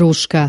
кружка